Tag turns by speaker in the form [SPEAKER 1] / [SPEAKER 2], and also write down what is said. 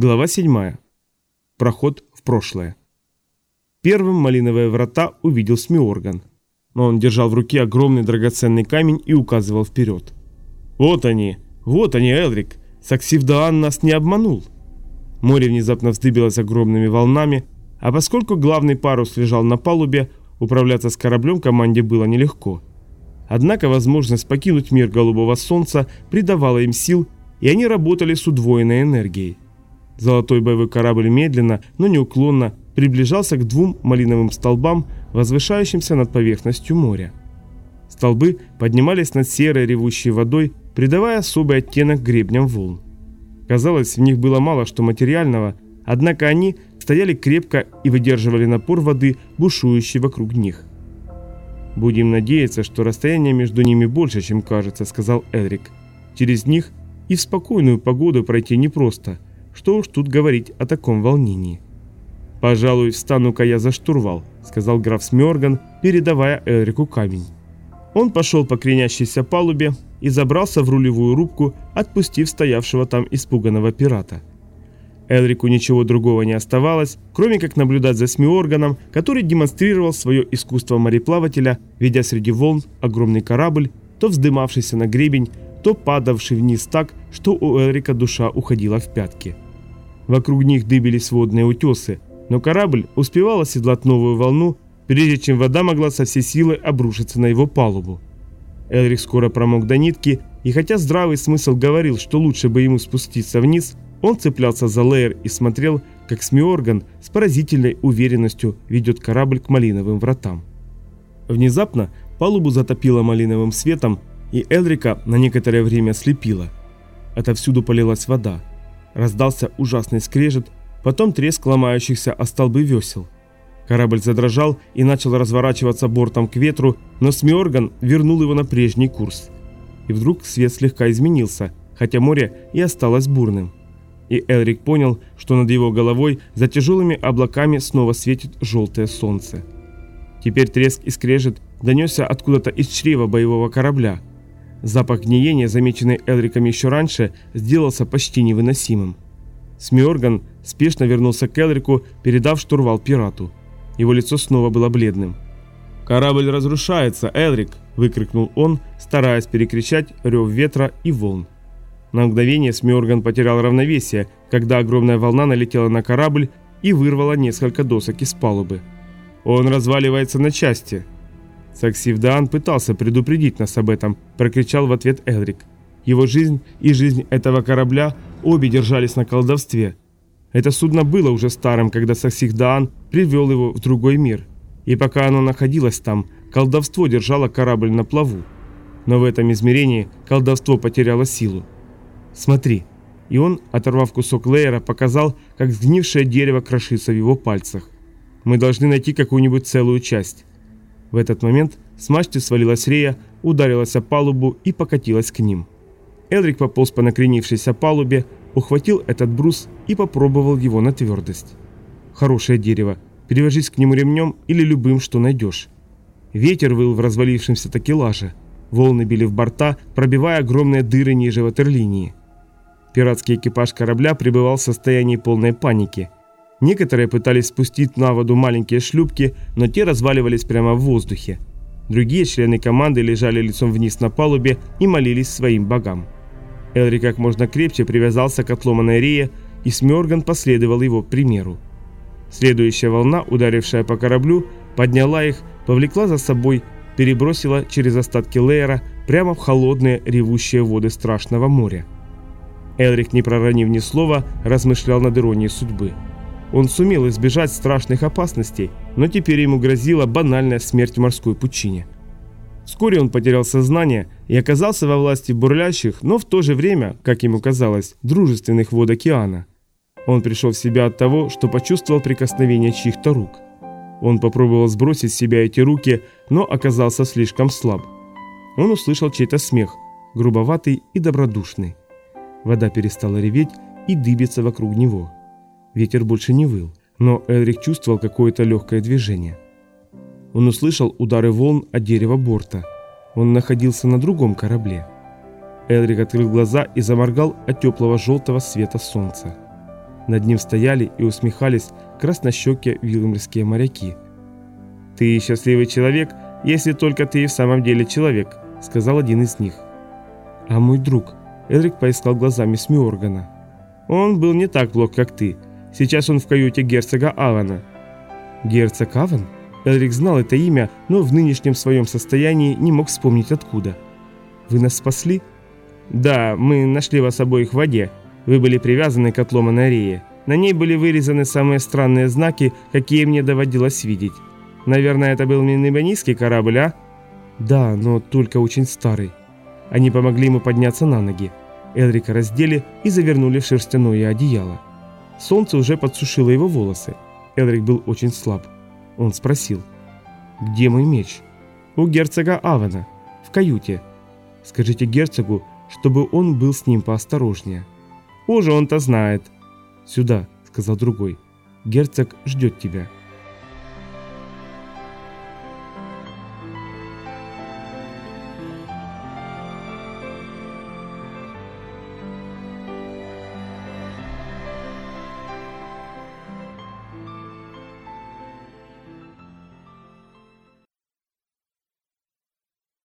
[SPEAKER 1] Глава 7. Проход в прошлое. Первым малиновые врата увидел Смиорган. Но он держал в руке огромный драгоценный камень и указывал вперед. «Вот они! Вот они, Элрик! Саксивдаан нас не обманул!» Море внезапно вздыбилось огромными волнами, а поскольку главный парус лежал на палубе, управляться с кораблем команде было нелегко. Однако возможность покинуть мир голубого солнца придавала им сил, и они работали с удвоенной энергией. Золотой боевой корабль медленно, но неуклонно приближался к двум малиновым столбам, возвышающимся над поверхностью моря. Столбы поднимались над серой ревущей водой, придавая особый оттенок гребням волн. Казалось, в них было мало что материального, однако они стояли крепко и выдерживали напор воды, бушующей вокруг них. «Будем надеяться, что расстояние между ними больше, чем кажется», — сказал Элрик. «Через них и в спокойную погоду пройти непросто, что уж тут говорить о таком волнении. «Пожалуй, встану-ка я за штурвал», — сказал граф Смёрган, передавая Элрику камень. Он пошел по кренящейся палубе и забрался в рулевую рубку, отпустив стоявшего там испуганного пирата. Элрику ничего другого не оставалось, кроме как наблюдать за Смиорганом, который демонстрировал свое искусство мореплавателя, ведя среди волн огромный корабль, то вздымавшийся на гребень, то падавший вниз так, что у Элрика душа уходила в пятки. Вокруг них дыбились водные утесы, но корабль успевал оседлать новую волну, прежде чем вода могла со всей силы обрушиться на его палубу. Элрик скоро промок до нитки, и хотя здравый смысл говорил, что лучше бы ему спуститься вниз, он цеплялся за леер и смотрел, как Смиорган с поразительной уверенностью ведет корабль к малиновым вратам. Внезапно палубу затопило малиновым светом, и Элрика на некоторое время слепило. Отовсюду полилась вода. Раздался ужасный скрежет, потом треск ломающихся о столбы весел. Корабль задрожал и начал разворачиваться бортом к ветру, но Смиорган вернул его на прежний курс. И вдруг свет слегка изменился, хотя море и осталось бурным. И Элрик понял, что над его головой за тяжелыми облаками снова светит желтое солнце. Теперь треск и скрежет донесся откуда-то из чрева боевого корабля. Запах гниения, замеченный Элриком еще раньше, сделался почти невыносимым. Смиорган спешно вернулся к Элрику, передав штурвал пирату. Его лицо снова было бледным. «Корабль разрушается, Элрик!» – выкрикнул он, стараясь перекричать рев ветра и волн. На мгновение Смиорган потерял равновесие, когда огромная волна налетела на корабль и вырвала несколько досок из палубы. «Он разваливается на части!» Саксивдаан пытался предупредить нас об этом, прокричал в ответ Элрик. Его жизнь и жизнь этого корабля обе держались на колдовстве. Это судно было уже старым, когда Саксивдаан привел его в другой мир. И пока оно находилось там, колдовство держало корабль на плаву. Но в этом измерении колдовство потеряло силу. Смотри. И он, оторвав кусок леера, показал, как сгнившее дерево крошится в его пальцах. Мы должны найти какую-нибудь целую часть. В этот момент с мачты свалилась рея, ударилась о палубу и покатилась к ним. Элрик пополз по накренившейся палубе, ухватил этот брус и попробовал его на твердость. Хорошее дерево, перевяжись к нему ремнем или любым, что найдешь. Ветер выл в развалившемся такелаже. Волны били в борта, пробивая огромные дыры ниже ватерлинии. Пиратский экипаж корабля пребывал в состоянии полной паники – Некоторые пытались спустить на воду маленькие шлюпки, но те разваливались прямо в воздухе. Другие члены команды лежали лицом вниз на палубе и молились своим богам. Элри как можно крепче привязался к отломанной рее, и Смёрган последовал его примеру. Следующая волна, ударившая по кораблю, подняла их, повлекла за собой, перебросила через остатки леера прямо в холодные ревущие воды страшного моря. Элрик, не проронив ни слова, размышлял над иронией судьбы. Он сумел избежать страшных опасностей, но теперь ему грозила банальная смерть в морской пучине. Вскоре он потерял сознание и оказался во власти бурлящих, но в то же время, как ему казалось, дружественных вод океана. Он пришел в себя от того, что почувствовал прикосновение чьих-то рук. Он попробовал сбросить с себя эти руки, но оказался слишком слаб. Он услышал чей-то смех, грубоватый и добродушный. Вода перестала реветь и дыбиться вокруг него. Ветер больше не выл, но Элрик чувствовал какое-то легкое движение. Он услышал удары волн о дерево борта. Он находился на другом корабле. Элрик открыл глаза и заморгал от теплого желтого света солнца. Над ним стояли и усмехались краснощекие вилмерские моряки. «Ты счастливый человек, если только ты и в самом деле человек», — сказал один из них. «А мой друг?» — Эдрик поискал глазами Смиоргана. «Он был не так плох, как ты. Сейчас он в каюте герцога Авана». «Герцог Аван?» Эдрик знал это имя, но в нынешнем своем состоянии не мог вспомнить откуда. «Вы нас спасли?» «Да, мы нашли вас обоих в воде. Вы были привязаны к отломанной рее. На ней были вырезаны самые странные знаки, какие мне доводилось видеть. Наверное, это был минибанийский корабль, а?» «Да, но только очень старый». Они помогли ему подняться на ноги. Элрика раздели и завернули в шерстяное одеяло. Солнце уже подсушило его волосы. Элрик был очень слаб. Он спросил. «Где мой меч?» «У герцога Авана. В каюте. Скажите герцогу, чтобы он был с ним поосторожнее». «Уже он-то знает». «Сюда», — сказал другой. «Герцог ждет тебя».